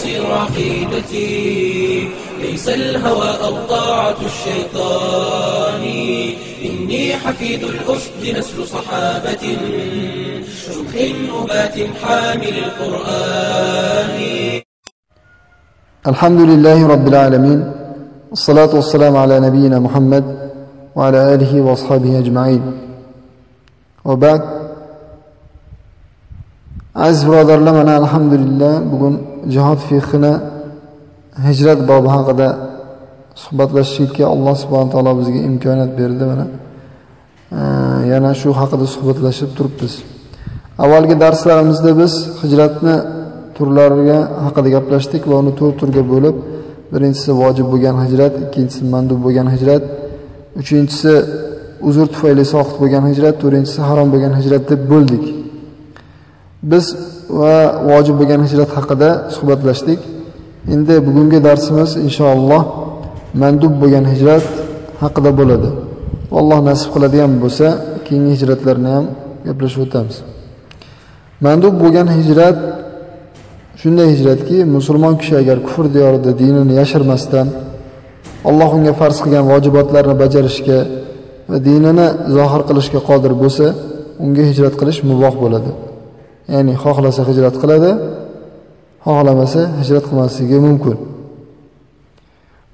يصير عقيدتي ليس الهوى أو طاعة الشيطان. إني حفيد الأسد نسل صحابة. شمخ أبات حامل القرآن. الحمد لله رب العالمين. الصلاة والسلام على نبينا محمد وعلى آله وأصحابه أجمعين. وبعد aziz birodarlar mana alhamdulillah bugun jihod fiqhini hijrat bobi haqida suhbatlashishga alloh subhana taolo bizga imkoniyat berdi mana. Yana shu haqida suhbatlashib turibmiz. Avvalgi darslarimizda biz hijratni turlariga haqida gaplashdik va uni to'rt turga bo'lib birinchisi vojib bo'lgan hijrat ikkinchisi mandub bo'lgan hijrat uchinchisi uzr tufayli soqit bo'lgan hijrat to'rtinchisi harom bo'lgan hijrat deb bo'ldik. Biz va vojib bo'lgan hijrat haqida suhbatlashdik. Endi bugungi darsimiz inshaalloh mandub bo'lgan hijrat haqida bo'ladi. Alloh nasib qiladigan bo'lsa keyingi hijratlarni ham gaplashib o'tamiz. Mandub bo'lgan hijrat shunday hijratki musulmon kishi agar kufr diyorida dinini yashirmasdan alloh unga farz qilgan vojibotlarni bajarishga va dinini zohir qilishga qodir bo'lsa unga hijrat qilish muboh bo'ladi. Ya'ni xohlasa hijrat qiladi xohlamasa hijrat qilmasligi mumkin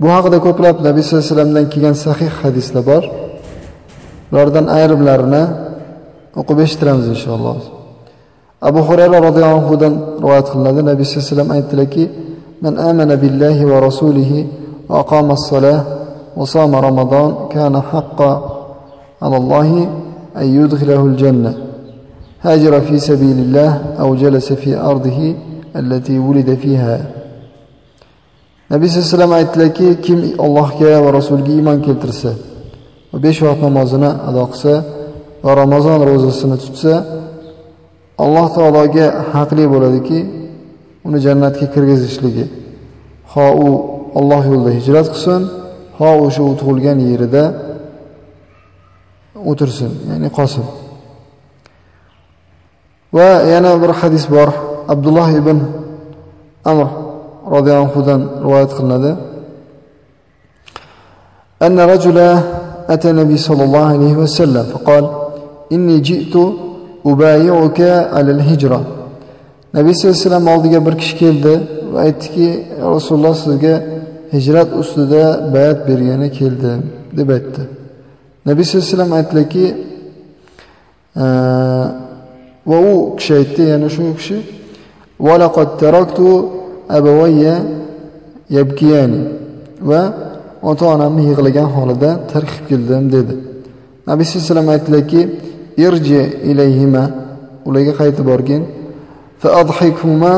bu haqida ko'plab nabiy sallallohu alayhi vasallamdan kelgan sahih hadislar bor ulardan ayrimlarini o'qib eshittiramiz inshaalloh abu hurayra roziyallohu anhudan rivoyat qilinadi nabiy sallallohu alayhi vasallam aytdilarki billahi va rasulihi va aqama as-salah va sama ramazon kana haqqan alallohi an yudkhilahu al-jannah هاجر في سبيل الله أو جلس في أرضه التي ولد فيها nabiy sallallohu alayhi vasallam aytdilarki kim allohga va rasuliga iymon keltirsa va besh vaqt namozini ado qilsa va ramazon ro'zasini tutsa alloh taologa haqli bo'ladiki uni jannatga kirgizishligi ho u olloh yo'lida hijrat qilsin ho o'sha u tug'ilgan yerida o'tirsin ya'ni qolsin va yana bir hadis bor abdulloh ibn amr roziyallohu anhudan rivoyat qilinadi أن رجلا أتى النبي صلى الله عليه وسلم فقال إني جئت أبايعك على الهجرة nabiy sallallohu alayhi vasallam oldiga bir kishi keldi va aytdiki rasululloh sizga hijrat ustida bayat bergani keldim deb aytdi nabiy sallallohu alayhi vasallam aytdilarki va u kishi aytdi yana shu kishi valaqad taraktu abawayya yabkiyani va ota onamni yig'lagan holida tark qilib keldim dedi. Nabiy sallallohu alayhi vasallam aytdilarki irji ilayhima ularga qaytib borgin fa adhikhuma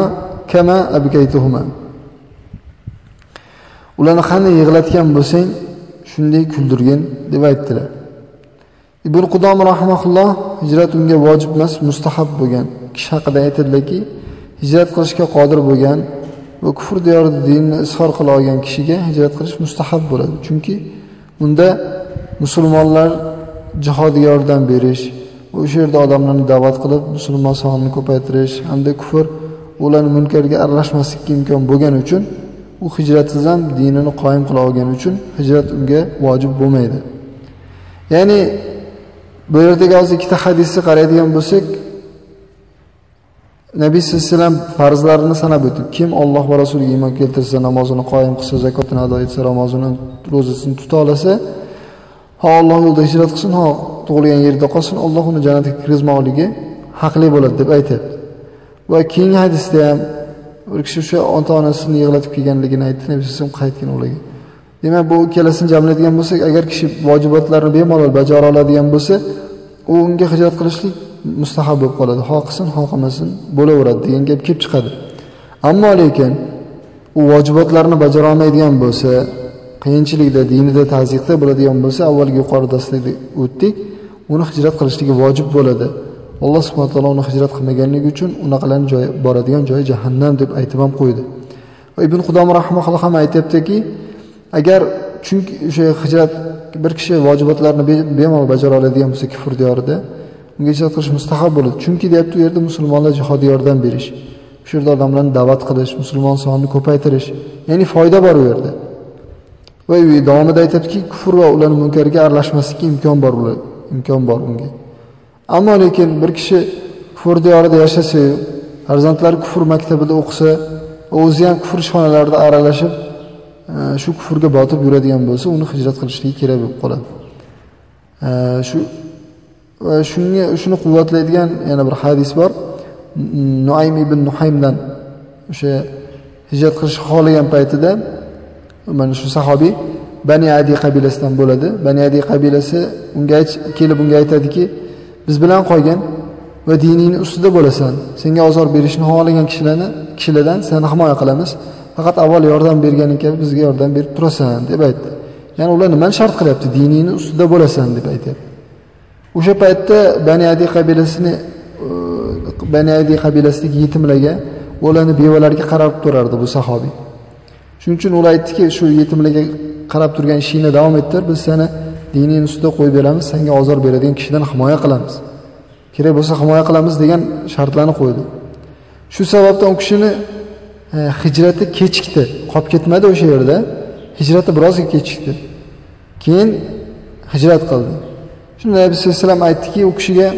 kama abkaytuhuma ularni qanday yig'latgan bo'lsang shunday kuldirgin deb aytdilar. Ibn qudom rahmaulloh hijrat unga vojib emas mustahab bo'lgan. Kishi haqida aytadilarki hijrat qilishga qodir bo'lgan va kufr diyorida dinni izhor qila olgan kishiga hijrat qilish mustahab bo'ladi. Chunki unda musulmonlar jihodiga yordam berish o'sha yerda odamlarni da'vat qilib musulmon sonini ko'paytirish hamda kufr ularni munkarga aralashmaslikka imkon bo'lgani uchun u hijratsiz ham dinini qoyim qila olgani uchun hijrat unga vojib bo'lmaydi. Ya'ni bu yerdagi hozir ikkita hadisni qaraydigan bo'lsak nabiy sallallohu alayhi vasallam farzlarini sanab o'tib kim olloh va rasuliga iymon keltirsa namozini qoyim qilsa zakotini ado etsa ramazoni ro'zasini tuta olsa ho olloh yo'lida hijrat qilsin ho tug'ilgan yerida qolsin olloh uni jannatga kirgizmoqligi haqli bo'ladi deb aytyapti. Va keyingi hadisda ham bir kishi o'sha ota onasini yig'latib kelganligini aytdi nabiy alayhi qaytgan ularga. Demak bu ikkalasini jamlaydigan bo'lsak agar kishi vojibotlarni bemalol bajara oladigan bo'lsa u unga hijrat qilishlik mustahab bo'lib qoladi. Ho qilsin ho qilmasin bo'laveradi degan gap kelib chiqadi. Ammo lekin u vojibotlarni bajara olmaydigan bo'lsa qiyinchilikda dinida tazyiqda bo'ladigan bo'lsa avvalgi yuqori darslarda o'tdik uni hijrat qilishligi vojib bo'ladi. Alloh subhana taolo uni hijrat qilmaganligi uchun unaqalarni joyi boradigan joyi jahannam deb aytib ham qo'ydi. Va ibn qudom rahmaulloh ham aytyaptiki agar chunki o'sha hijrat bir kishi vojibotlarni bemalol bajara oladigan bo'lsa kufr diyorida unga hijrat qilish mustahab bo'ladi. Chunki deyapti u yerda musulmonlar jihodiga yordam berish shu yerda odamlarni da'vat qilish musulmon sonini ko'paytirish ya'ni foyda bor u yerda. Va davomida aytyaptiki kufr va ularni munkariga aralashmaslikka imkon bor imkon bor unga. Ammo lekin bir kishi kufr diyorida yashasayu farzandlari kufr maktabida o'qisa o'zi ham kufr ishxonalarida aralashib shu kufrga botib yuradigan bo'lsa uni hijrat qilishligi kerak bo'lib qoladi. Shu va shunga shuni quvvatlaydigan yana bir hadis bor. Nuaym ibn nuhaymdan o'sha hijrat qilishni xohlagan paytida mana shu sahobiy bani adi qabilasidan bo'ladi. Bani adi qabilasi unga kelib unga aytadiki biz bilan qolgin va diningni ustida bo'lasan. Senga ozor berishni xohlagan kishilarni kishilardan seni himoya qilamiz. Faqat avval yordam berganing kabi bizga yordam berib turasan deb aytdi. Ya'ni ular nimani shart qilyapti diningni ustida bo'lasan deb aytyapti. O'sha paytda bani adi qabilasini bani adi qabilasidagi yetimlarga ularni bevalarga qarab turardi bu sahobiy. Shuning uchun ular aytdiki shu yetimlarga qarab turgan ishingni davom ettir biz seni diningni ustida qo'yib beramiz senga ozor beradigan kishidan himoya qilamiz. Kerak bo'lsa himoya qilamiz degan shartlarni qo'ydi. Shu sababdan u kishini E, hijrati kechikdi. Qolib ketmadi o'sha yerda. Hijrati birozga kechikdi. Keyin hijrat qildi. Shunda nabiy sallallohu alayhi vasallam aytdiki u kishiga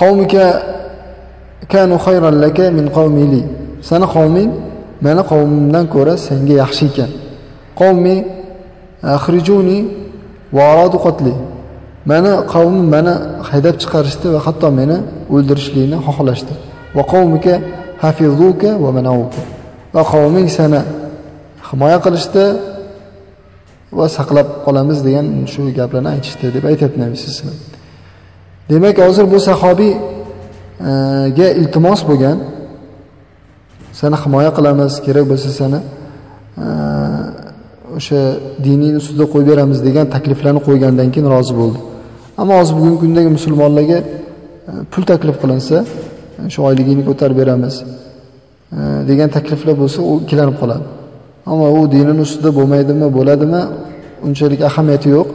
qavmika kanu khayran laka min qavmili sani qavming meni qavmimdan ko'ra senga yaxshi ekan. Qavmi e, akhrijuni va aradu qatli mani qavmim mani haydab chiqarishdi va hatto meni o'ldirishlikni xohlashdi. Va qavmika hafizuka va manauka. Va qavming sana himoya qilishdi va saqlab qolamiz degan shu gaplarni aytishdi deb aytyapti nabiy sallallohu alayhi vasallam. Demak hozir bu sahobiyga iltimos bo'lgan seni himoya qilamiz kerak bo'lsa seni o'sha dining ustida qo'yib beramiz degan takliflarni qo'ygandan keyin rozi bo'ldi. Ammo hozir bugungi kundagi musulmonlarga e, pul taklif qilinsa shu oyligingni ko'tarib beramiz. Degan takliflar bo'lsa u ikkilanib qoladi. Ammo u dinini ustida bo'lmaydimi bo'ladimi unchalik ahamiyati yo'q.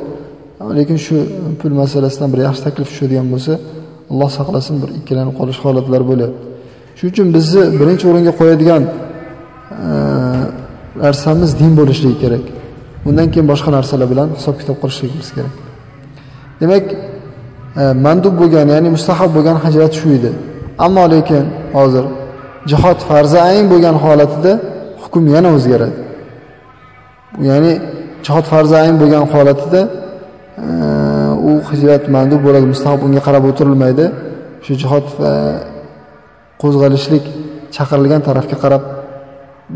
Lekin shu pul masalasidan bir yaxshi taklif tushadigan bo'lsa alloh saqlasin bir ikkilanib qolish holatlari bo'lyapti. Shuning uchun bizni birinchi o'ringa qo'yadigan narsamiz din bo'lishligi kerak. Undan keyin boshqa narsalar bilan hisob kitob qilishligimiz kerak. Demak e, mandub bo'lgan ya'ni mustahab bo'lgan hajrat shu edi. Ammo lekin hozir jihod farzi ayn bo'lgan holatida hukm yana o'zgaradi. Ya'ni jihod farzi ayn bo'lgan holatida e, u hijrat mandub bo'ladi mustahab unga qarab o'tirilmaydi. Shu jihod qo'zg'alishlik chaqirilgan tarafga qarab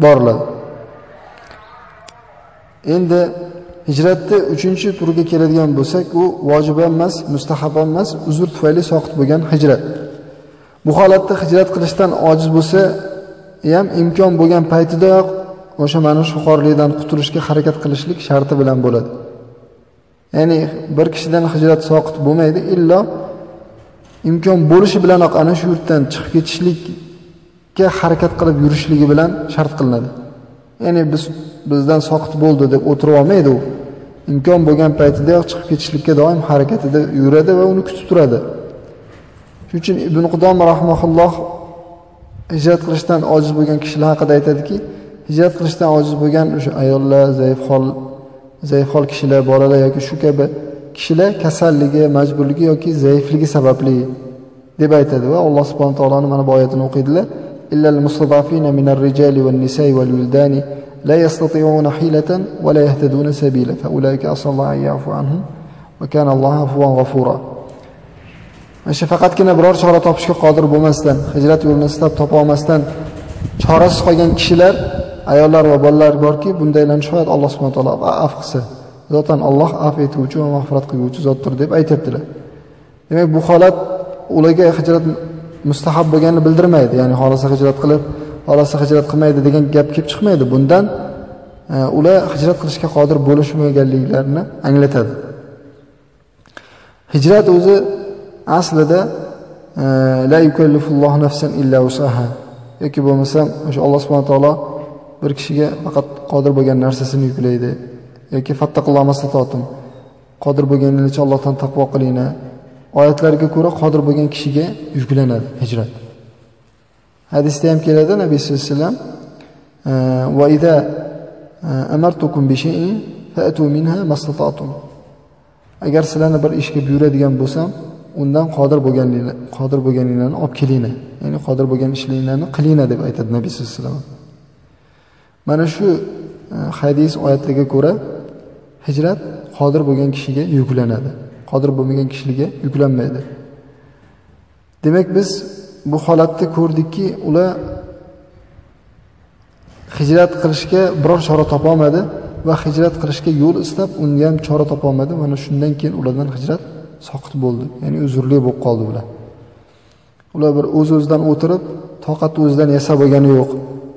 boriladi. Endi hijratni uchinchi turiga keladigan bo'lsak u vojib emas mustahab emas uzr tufayli soqit bo'lgan hijrat. Bu holatda hijrat qilishdan ojiz bo'lsa ham imkon bo'lgan paytidayoq o'sha mana shu xorlikdan qutulishga harakat qilishlik sharti bilan bo'ladi. Ya'ni bir kishidan hijrat soqit bo'lmaydi illo imkon bo'lishi bilanoq ana shu yurtdan chiqib ketishlikka harakat qilib yurishligi bilan shart qilinadi. Ya'ni biz bizdan soqit bo'ldi deb o'tirib olmaydi u. Imkon bo'lgan paytidayoq chiqib ketishlikka doim harakatida yuradi va uni kutib turadi. Shuning uchun ibn qudom rahmaulloh hijrat qilishdan ojiz bo'lgan kishilar haqida aytadiki hijrat qilishdan ojiz bo'lgan o'sha ayollar zaif hol zaif hol kishilar bolalar yoki shu kabi kishilar kasalligi majburligi yoki zaifligi sababli deb aytadi va alloh subhana taoloni mana bu oyatini o'qiydilar illal mustadafina minar rijali wan nisa'i wal wildani la yastati'una hilatan va la yahtaduna sabila fa ulaika asallohu an ya'fu anhum va kana g'afura mana shu faqatgina biror chora topishga qodir bo'lmasdan hijrat yo'lini istab topa olmasdan chorasiz qolgan kishilar ayollar va bolalar borki bundaylarni shoyat alloh subhana taolo af qilsa zotan alloh af etuvchi va mag'firat qiluvchi zotdir deb aytyaptilar. Demak bu holat ularga hijrat mustahab bo'lganini bildirmaydi. Ya'ni xohlasa hijrat qilib xohlasa hijrat qilmaydi degan gap kelib chiqmaydi. Bundan e, ular hijrat qilishga qodir bo'lishmaganliklarini anglatadi. Hijrat o'zi aslida e, la yukallifullohu nafsan illa usaha yoki bo'lmasam o'sha alloh subhana taolo bir kishiga faqat qodir bo'lgan narsasini yuklaydi. Yoki fattaqulloh mastatotim qodir bo'lganingizcha allohdan taqvo qilinglar. Oyatlarga ko'ra qodir bo'lgan kishiga yuklanadi hijrat. Hadisda ham keladi nabiy sallallohu alayhi vasallam e, va ida e, amartukum bi shay'in fa'tu minha mastata'tum agar sizlarni bir ishga buyuradigan bo'lsam undan qodir bo'lganinglar qodir bo'lganinglarni olib kelinglar. Ya'ni qodir bo'lgan ishlaringlarni qilinglar deb aytadi nabiy sallallohu alayhi vasallam. Mana shu e, hadis oyatlarga ko'ra hijrat qodir bo'lgan kishiga yuklanadi. Qodir bo'lmagan kishiga yuklanmaydi. Demak biz bu holatda ko'rdikki ular hijrat qilishga biror chora topolmadi va hijrat qilishga yo'l istab unga ham chora topolmadi. Mana shundan keyin ulardan hijrat soqit bo'ldi ya'ni uzrli bo'lib qoldi ular ular bir o'z o'zidan o'tirib toqatni o'zidan yasab bo'lgani yo'q.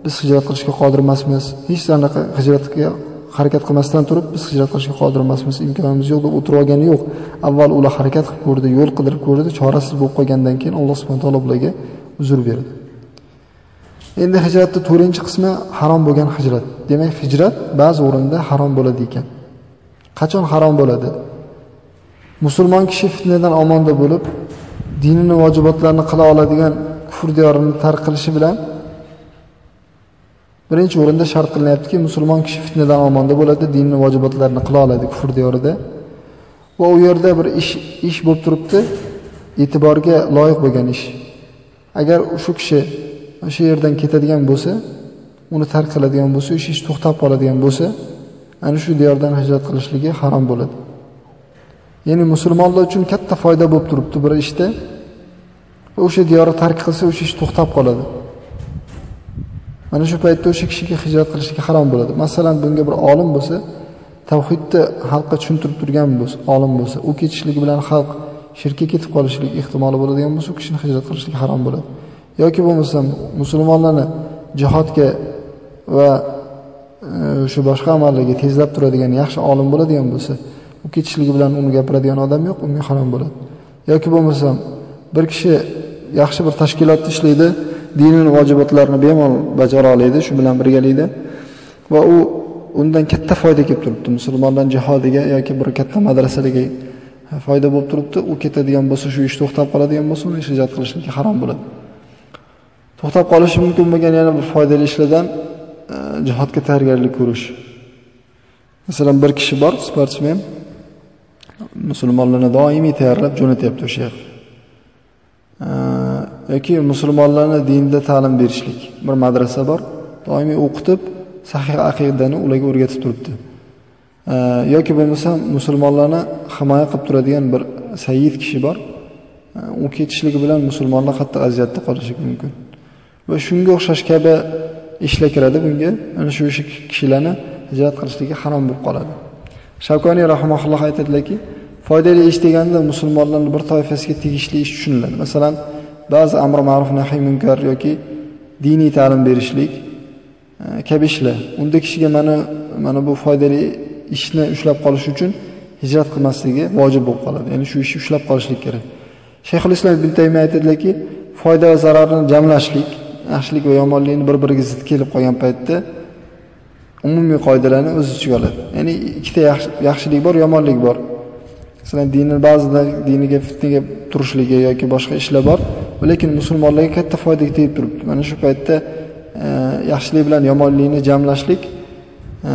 Biz hijrat qilishga qodir emasmiz hech qanaqa hijratga harakat qilmasdan turib biz hijrat qilishga qodir emasmiz imkonimiz yo'q deb o'tirib olgani yo'q. Avval ular harakat qilib ko'rdi yo'l qidirib ko'rdi chorasiz bo'lib qolgandan keyin alloh subhana taolo ularga uzr berdi. Endi hijratni to'rtinchi qismi harom bo'lgan hijrat. Demak hijrat ba'zi o'rinda harom bo'ladi ekan. Qachon harom bo'ladi? Musulmon kishi fitnadan omonda bo'lib dinini vojibotlarini qila oladigan kufr diyorini tark qilishi bilan birinchi o'rinda shart qilinyaptiki musulmon kishi fitnadan omonda bo'ladi dinni vojibotlarini qila oladi kufr diyorida. Va u yerda bir ish ish bo'lib turibdi e'tiborga loyiq bo'lgan ish. Agar shu kishi o'sha yerdan ketadigan bo'lsa uni tark qiladigan bo'lsa o'sha ish to'xtab qoladigan bo'lsa ana shu diyordan hijrat qilishligi harom bo'ladi. Ya'ni musulmonlar uchun katta foyda bo'lib turibdi bir ishda. O'sha diyorni tark qilsa o'sha ish to'xtab qoladi. Mana shu paytda o'sha kishiga hijrat qilishligi harom bo'ladi. Masalan bunga bir olim bo'lsa tavhidni xalqqa tushuntirib turgan bo'lsa olim bo'lsa u ketishligi bilan xalq shirkka ketib qolishlik ehtimoli bo'ladigan bo'lsa u kishini hijrat qilishligi harom bo'ladi. Yoki bo'lmasam musulmonlarni jihodga va e, shu boshqa amallarga tezlab turadigan yaxshi olim bo'ladigan bo'lsa u ketishligi bilan uni gapiradigan odam yo'q unga harom bo'ladi. Yoki bo'lmasam bir kishi yaxshi bir tashkilotda ishlaydi dinini vojibotlarini bemalol bajara oladi shu bilan birgalikda. Va u undan katta foyda kelib turibdi musulmonlar jihodiga yoki bir katta madrasalarga foyda bo'lib turibdi. U ketadigan bo'lsa shu ish to'xtab qoladigan bo'lsa uni ijod qilishlik harom bo'ladi. To'xtab qolishi mumkin bo'lgan yana bir foydali ishlardan e, jihodga tayyorgarlik ko'rish. Masalan bir kishi bor sportsmen musulmonlarni doimiy tayyorlab jo'natyapti o'sha yoqqa yoki musulmonlarni dinda ta'lim berishlik. Bir madrasa bor doimiy o'qitib sahih aqidani ularga o'rgatib turibdi. Yoki bo'lmasa musulmonlarni himoya qilib turadigan bir sayyid kishi bor. U ketishligi bilan musulmonlar qattiq aziyatda qolishi mumkin. Va shunga o'xshash kabi ishlar kiradi. Bunga ana shu kishilarni hijrat qilishligi harom bo'lib qoladi. Shavkoniy rahimahulloh aytadilarki foydali ish deganda musulmonlarning bir toifasiga tegishli ish tushuniladi. Masalan ba'zi amr ma'ruf nahiy munkar yoki diniy ta'lim berishlik e, kabi ishlar. Unda kishiga mana mana bu foydali ishni ushlab qolish uchun hijrat qilmasligi vojib bo'lib qoladi. Ya'ni shu ishni ushlab qolishlik kerak. Shayxul islom ibn taymiya aytadilarki foyda va zararni jamlashlik yaxshilik va yomonlikni bir biriga zid kelib qolgan paytda umumiy qoidalarni o'z ichiga oladi. Ya'ni ikkita yaxshilik bor yomonlik bor. Masalan dinni ba'zida diniga fitnaga turishligi yoki boshqa ishlar bor lekin musulmonlarga katta foyda tegib turibdi. Mana shu paytda e, yaxshilik bilan yomonlikni jamlashlik e,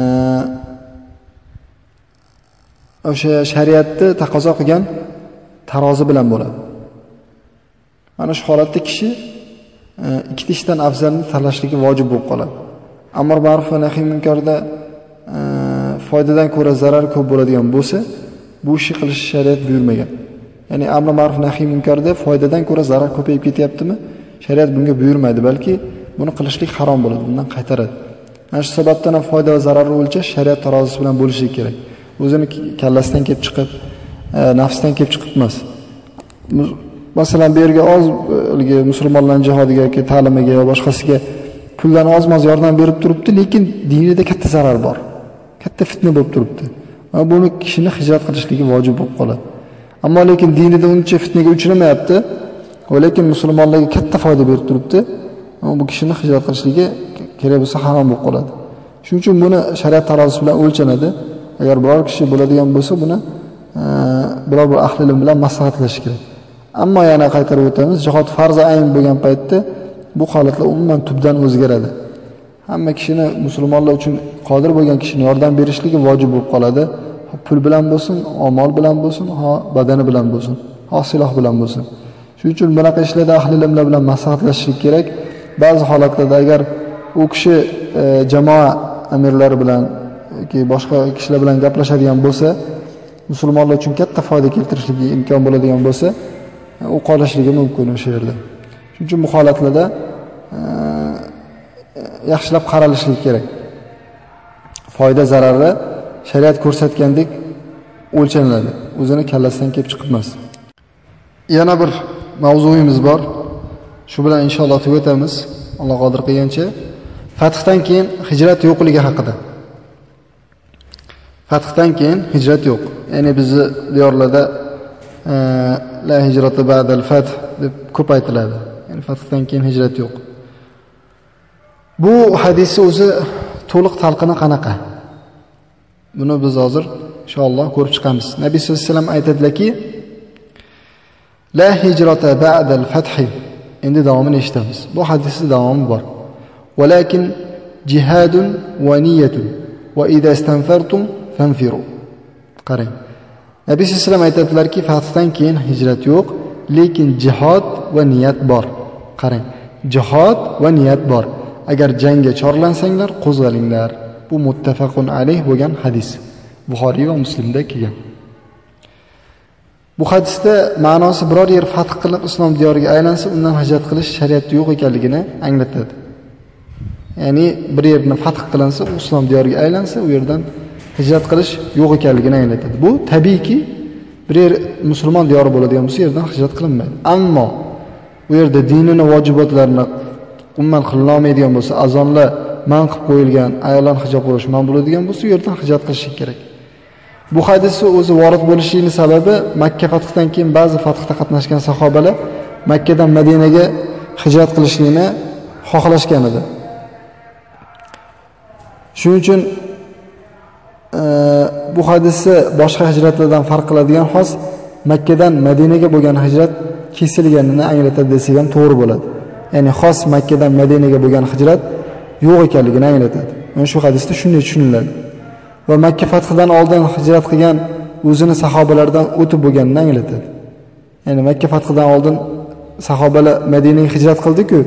o'sha shariatni taqozo qilgan tarozi bilan bo'ladi. Mana shu holatda kishi e, ikkita ishdan afzalni tanlashligi vojib bo'lib qoladi. Amr ma'ruf va nahiy munkarda e, foydadan ko'ra zarar ko'p bo'ladigan bo'lsa bu ishni qilish shariat buyurmagan. Ya'ni amri ma'ruf nahiy munkarda foydadan ko'ra zarar ko'payib ketyaptimi? Shariat bunga buyurmaydi balki buni qilishlik harom bo'ladi bundan qaytaradi. Mana shu sababdan ham foyda va zararni o'lchash shariat tarozisi bilan bo'lishi kerak. O'zini kallasidan kelib chiqib e, nafsdan kelib chiqib emas masalan bu yerga oz e, haligi musulmonlarni jihodiga yoki ta'limiga yo boshqasiga pullarni oz moz yordam berib turibdi lekin dinida katta zarar bor. Katta fitna bo'lib turibdi. Va buni kishini hijrat qilishligi vojib bo'lib qoladi. Ammo lekin dinida uncha fitnaga uchramayapti. Va lekin musulmonlarga katta foyda berib turibdi. Bu kishini hijrat qilishligi kerak bo'lsa harom bo'lib qoladi. Shuning uchun buni shariat tarozisi bilan o'lchanadi. Agar biror kishi bo'ladigan bo'lsa buni e, biror bir ahli ilm bilan maslahatlashish kerak. Ammo yana qaytarib o'tamiz jihod farzi ayn bo'lgan paytda bu holatlar umuman tubdan o'zgaradi. Hamma kishini musulmonlar uchun qodir bo'lgan kishini yordam berishligi vojib bo'lib qoladi. Pul bilan bo'lsin, mol bilan bo'lsin, ho badani bilan bo'lsin, ho siloh bilan bo'lsin. Shuning uchun bunaqa ishlarda ahli ilmlar bilan maslahatlashishlik kerak. Ba'zi holatlarda agar u kishi e, jamoa amirlari bilan yoki boshqa kishilar bilan gaplashadigan bo'lsa, musulmonlar uchun katta foyda keltirishligi imkon bo'ladigan bo'lsa, e, u qolishligi mumkin o'sha yerda. Shuning uchun bu holatlarda yaxshilab qaralishligi kerak. Foyda zarari shariat ko'rsatgandek o'lchaniladi. O'zini kallasidan kelib chiqibmas. Yana bir mavzuyimiz bor. Shu bilan inshaalloh tugatamiz. Alloh qodir qilgancha. Fathdan keyin hijrat yo'qligi haqida. Fathdan keyin hijrat yo'q. Ya'ni bizni diyorlarda e, la hijrati ba'dal fath deb ko'p aytiladi. Ya'ni fathdan keyin hijrat yo'q. Bu hadisni o'zi to'liq talqini qanaqa? Buni biz hozir inshaalloh ko'rib chiqamiz. Nabiy sollallohu alayhi vasallam aytadilarki: La hijrata ba'dal fath. Endi davomini eshitamiz. Bu hadisning davomi bor. Walakin jihadun va niyatun va idza istanfartum fanfiru. Qarang. Nabiy sollallohu alayhi vasallam aytadilarki, fathdan keyin hijrat yo'q, lekin jihad va niyat bor. Qarang. Jihad va niyat bor. Agar jangga chorlansanglar, qo'zg'alinglar. Bu muttafaqun alayh bo'lgan hadis. Buxoriy va Muslimda kelgan. Bu hadisda ma'nosi biror yer fath qilib islom diyoriga aylansa, undan hijrat qilish shariatda yo'q ekanligini anglatadi. Ya'ni bir yerni fath qilinsa, islom diyoriga aylansa, u yerdan hijrat qilish yo'q ekanligini anglatadi. Bu tabiiyki bir yer musulmon diyori bo'ladigan bo'lsa, u yerdan hijrat qilinmaydi. Ammo u yerda dinini vojibotlarini umuman qilinolmaydigan bo'lsa, azonlar man qilib qo'yilgan, ayollar hijob qo'yish man bo'ladigan bo'lsa, u yerdan hijrat qilish kerak. Bu hadisni o'zi vorid bo'lishining sababi Makka fathidan keyin ba'zi fathda qatnashgan sahobalar Makkadan Madinaga hijrat qilishlikni xohlashgan edi. Shuning uchun e, bu hadisni boshqa hijratlardan farq qiladigan xos Makkadan Madinaga bo'lgan hijrat kesilganini anglatadi desak ham to'g'ri bo'ladi. Ya'ni xos Makkadan Madinaga bo'lgan hijrat yo'q ekanligini anglatadi. Mana shu hadisda shunday tushuniladi. Va Makka fathidan oldin hijrat qilgan o'zini sahobalardan o'tib bo'lganini anglatadi. Ya'ni Makka fathidan oldin sahobalar Madinaga hijrat qildi-ku,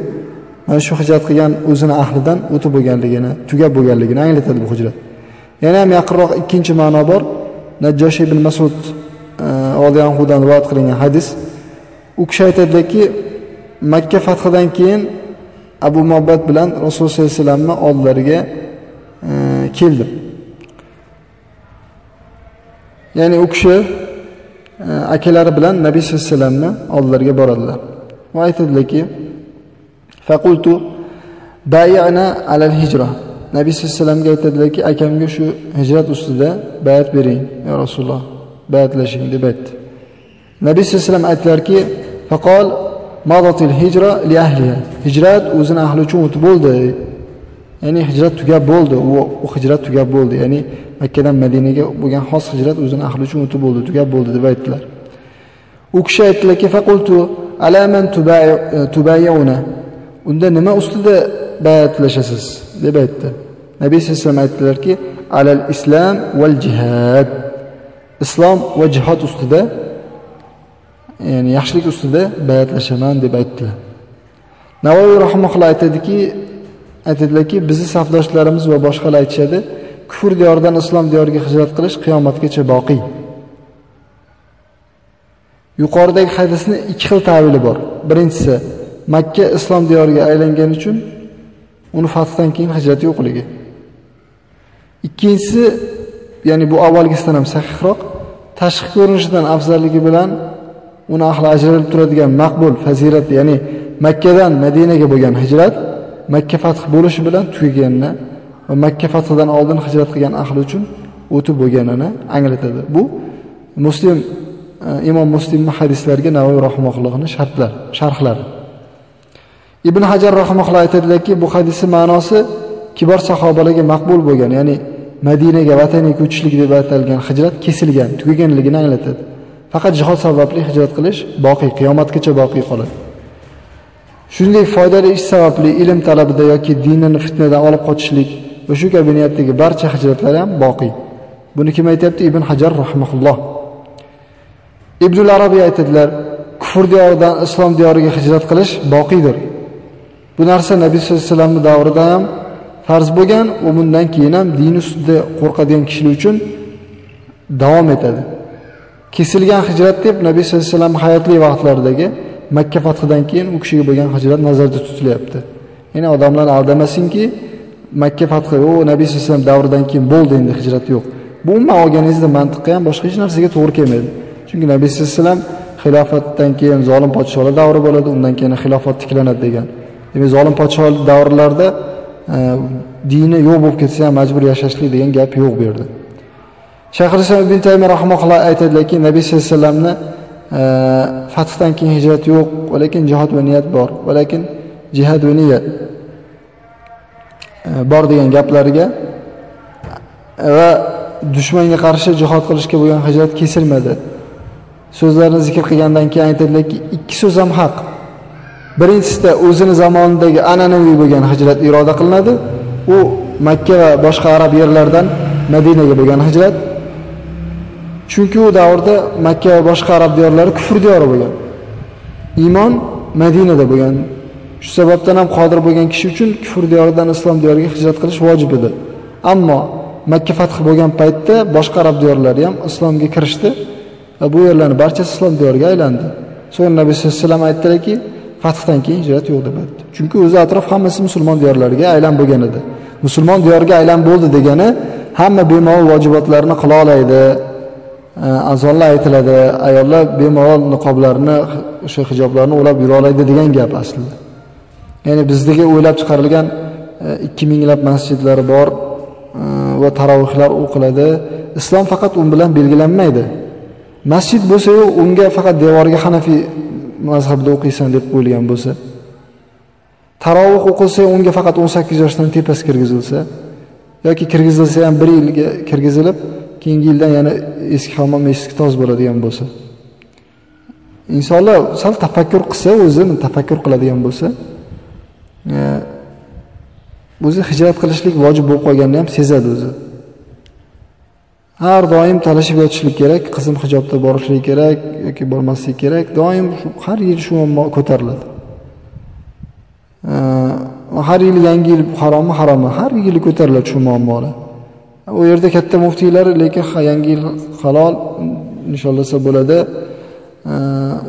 mana shu hijrat qilgan o'zini ahlidan o'tib bo'lganligini, tugab bo'lganligini anglatadi bu hijrat. Yana ham yaqinroq ikkinchi ma'no bor. Najjosh ibn Mas'ud e, radhiyallohu rivoyat qilingan hadis. U kishi aytadilarki, Makka fathidan keyin Abu Mabbat bilan Rasululloh sollallohu alayhi vasallamning oldilariga e, keldim. Ya'ni u kishi e, akalari bilan Nabiy sollallohu alayhi vasallamni oldilariga boradilar. Va aytadilarki, faqultu bay'ana alal hijra. Nabiy sollallohu alayhi vasallamga aytadilarki, akamga shu hijrat ustida bay'at bering, ya Rasululloh, bay'atlashing deb aytdi. Nabiy sollallohu alayhi vasallam aytdilarki, faqol madatil hijra li ahliha. Hijrat o'zini ahli uchun o'tib bo'ldi. Ya'ni hijrat tugab bo'ldi. U u hijrat tugab bo'ldi. Ya'ni Makkadan Madinaga bo'lgan xos hijrat o'zini ahli uchun o'tib bo'ldi, tugab bo'ldi deb aytdilar. U kishi aytdilarki, faqultu ala man tubayuna. Unda nima ustida bay'atlashasiz deb aytdi. Nabiy sollallohu alayhi vasallam aytdilarki, alal islam val jihad. Islom va jihad ustida ya'ni yaxshilik ustida bayatlashaman deb aytdilar. Navoiy rahimahulloh aytadiki, aytadilarki, bizni safdoshlarimiz va boshqalar aytishadi, kufr diyoridan islom diyoriga hijrat qilish qiyomatgacha boqiy. Yuqoridagi hadisning ikki xil ta'vili bor. Birinchisi, Makka islom diyoriga aylangani uchun uni fathdan keyin hijrati yo'qligi. Ikkinchisi, ya'ni bu avvalgisidan ham sahihroq, tashqi ko'rinishidan afzalligi bilan uni ahli ajralib turadigan maqbul fazilat, ya'ni Makkadan Madinaga bo'lgan hijrat Makka fath bo'lishi bilan tugaganini va Makka fathidan oldin hijrat qilgan ahli uchun o'tib bo'lganini anglatadi. Bu Muslim e, Imom Muslimning hadislariga Navoiy rahimahullohning shartlar, sharhlari. Ibn Hajar rahimahulloh aytadilarki, bu hadisni ma'nosi kibor sahobalarga maqbul bo'lgan, ya'ni Madinaga vataniga ko'chishlik deb atalgan hijrat kesilgan, tugaganligini anglatadi. Faqat jihod sababli hijrat qilish boqiy, qiyomatgacha boqiy qoladi. Shuningdek, foydali ish sababli ilm talabida yoki dinini fitnadan olib qochishlik va shu kabi niyatdagi barcha hijratlar ham boqiy. Buni kim aytyapti Ibn Hajar rahmaulloh Ibn Arabiy aytadilar, kufr diyoridan islom diyoriga hijrat qilish boqiydir. Bu narsa Nabiy sollallohu alayhi vasallamni davrida ham farz bo'lgan va bundan keyin ham din ustida qo'rqadigan kishilar uchun davom etadi. Kesilgan hijrat deb Nabiy sallallohu alayhi vasallam hayotli vaqtlaridagi Makka fathidan keyin u kishiga bo'lgan hijrat nazarda tutilyapti. Ya'ni odamlar aldamasinki, Makka fathi u Nabiy sallallohu alayhi vasallam davridan keyin bo'ldi endi hijrat yo'q. Bu umuman olganingizda mantiqqa ham boshqa hech narsaga to'g'ri kelmaydi. Chunki Nabiy sallallohu alayhi vasallam xilofatdan keyin zolim podsholar davri bo'ladi, undan keyin xilofat tiklanadi degan. Demak, zolim podsholar davrlarida e, dini yo'q bo'lib ketsa ham majbur yashashlik degan gap yo'q bu yerda. Shayxul ibn Taymiy rahimahulloh aytadilarki, Nabiy sallallohu alayhi vasallamni e, fathdan keyin hijrat yo'q, lekin jihad va niyat bor. Lekin jihad va niyat e, bor degan gaplariga e, va dushmanga qarshi jihad qilishga bo'lgan hijrat kesilmadi. so'zlarini zikr qilgandan keyin aytadilarki, ikki so'z ham haq. Birinchisida o'zini zamonidagi an'anaviy bo'lgan hijrat iroda qilinadi. U Makka va boshqa arab yerlaridan Madinaga bo'lgan hijrat. Chunki u davrda Makka va boshqa arab diyorlari kufr diyori bo'lgan. Iymon Madinada bo'lgan. Shu sababdan ham qodir bo'lgan kishi uchun kufr diyoridan islom diyoriga hijrat qilish vojib edi. Ammo Makka fath bo'lgan paytda boshqa arab diyorlari ham islomga kirishdi va bu yerlarning barchasi islom diyoriga aylandi. So'ng Nabiy sollallohu alayhi vasallam aytdilarki, fathdan keyin hijrat yo'q deb aytdi. Chunki o'zi atrof hammasi musulmon diyorlariga aylan bo'lgan edi. Musulmon diyoriga aylan bo'ldi degani hamma bemalol vojibotlarni qila oladi. Azonlar aytiladi, ayollar bemalol niqoblarini, o'sha hijoblarni o'lab yura oladi degan gap aslida. Ya'ni bizdagi o'ylab chiqarilgan e, ikki minglab masjidlar bor e, va tarovihlar o'qiladi. Islom faqat u bilan belgilanmaydi. Masjid bo'lsa-yu, unga faqat devorga hanafiy mazhabida o'qiysan deb qo'yilgan bo'lsa, tarovih o'qilsa, unga faqat 18 yoshdan tepasi kirgizilsa yoki kirgizilsa ham 1 yilga kirgizilib, keyingi yildan yana eski hammom eski toz bo'ladigan bo'lsa. Insonlar sal tafakkur qilsa, o'zini tafakkur qiladigan bo'lsa, e, o'zi hijrat qilishlik vojib bo'lib qolganini ham sezadi o'zi. Har doim talashib yotishlik kerak, qizim hijobda borishlik kerak yoki bormaslik kerak. Doim har yil shu muammo ko'tariladi. E, har yil yangi yil harommi, harommi? Har yil ko'tariladi shu muammolar. U yerda katta muftiylar lekin yangi yil halol inshaalloh bo'ladi.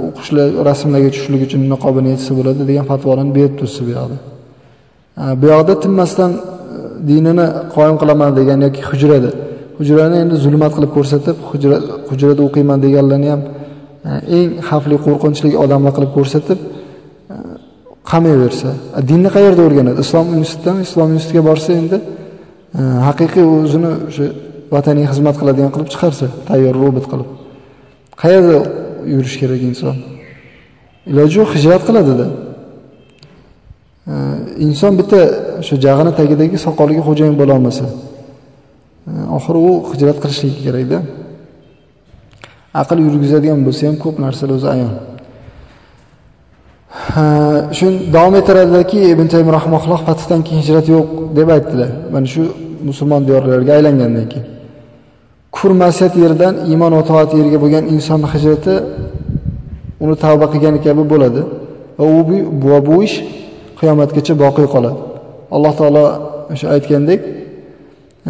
o'qishlar rasmlarga tushishlik uchun niqobini yechsa bo'ladi degan fatvolarni berib tursa bu yoqda. Bu yoqda tinmasdan e, dinini qoyim qilaman degan yoki hujrada hujrani endi zulmat qilib ko'rsatib, hujra hujrada o'qiyman deganlarni ham e, eng xavfli qo'rqinchli odamlar qilib ko'rsatib e, qamayversa, dinni qayerda o'rganadi? Islom institutidami Islom institutiga borsa endi Э, haqiqiy o'zini o'sha vataniga xizmat qiladigan qilib chiqarsa, tayyor robot qilib. Qayerda yurish kerak inson? Iloji yo'q hijrat qiladida. Э, inson bitta o'sha jag'ini tagidagi soqoliga xo'jayin bo'lolmasa э, oxiri u hijrat qilishligi kerakda. Aql yurgizadigan bo'lsa ham ko'p narsalar o'zi ayon. Shun davom ettiradilarki Ibn Taym rahmaulloh fathdan keyin hijrat yo'q deb aytdilar. Mana shu musulmon diyorlariga aylangandan keyin. Kufr ma'siyat yeridan iymon va toat yeriga bo'lgan insonni hijrati uni tavba qilgani kabi bo'ladi va u bu bu ish qiyomatgacha boqiy qoladi. Alloh taolo o'sha aytgandek,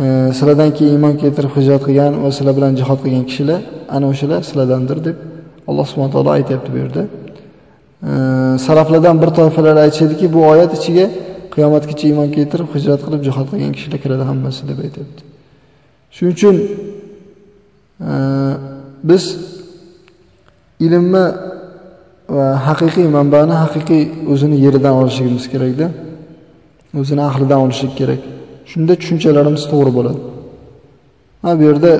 e, sizlardan keyin iymon keltirib hijrat qilgan va sizlar bilan jihad qilgan kishilar ana o'shalar sizlardandir deb Alloh subhanahu taolo aytyapti bu yerda. E, saraflardan bir toifalar aytishadiki, bu oyat ichiga qiyomatgacha iymon keltirib hijrat qilib jihod qilgan kishilar kiradi hammasi deb aytyapti Shuning uchun e, biz ilmni va haqiqiy manbani haqiqiy o'zini yeridan olishimiz kerakda. O'zini ahlidan olishlik kerak. Shunda tushunchalarimiz to'g'ri bo'ladi. Ha bu yerda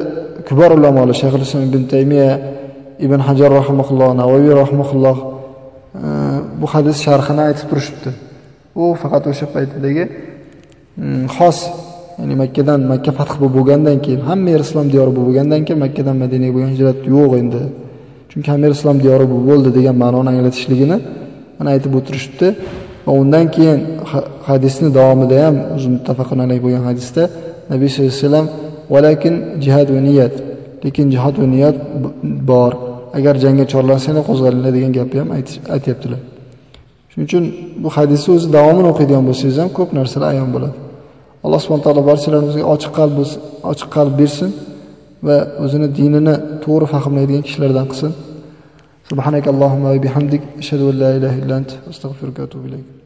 kubor ulamolar Shayx Islom ibn Taymiya, Ibn Hajar rahimahulloh, Navoiy rahimahulloh e, bu hadis sharhini aytib turishibdi. U faqat o'sha paytdagi mm, xos ya'ni Makkadan Makka fath bo'lib bo'lgandan keyin hamma yer islom diyori bo'lib bo'lgandan keyin Makkadan Madinaga bo'lgan hijrat yo'q endi. Chunki hamma yer islom diyori bo'lib bo'ldi degan ma'noni anglatishligini mana aytib o'tirishibdi. Va undan keyin hadisni davomida ham o'zi muttafaqun alayh bo'lgan hadisda nabiy sallallohu alayhi vasallam valakin jihad va niyat lekin jihod va niyat bor. Agar jangga chorlansanglar qo'zg'alinglar degan gapni ham aytish- aytyaptilar. shuning uchun bu hadisni o'zi davomini o'qiydigan bo'lsangiz ham ko'p narsalar ayon bo'ladi. Alloh subhana taolo barchalarimizga ochiq qalb bo'lsin ochiq qalb bersin va o'zini dinini to'g'ri fahmlaydigan kishilardan qilsin. Subhanak allohumma va bihamdik. Ashhadu an la ilaha illa ant. Astag'firuka va atubu ilayk.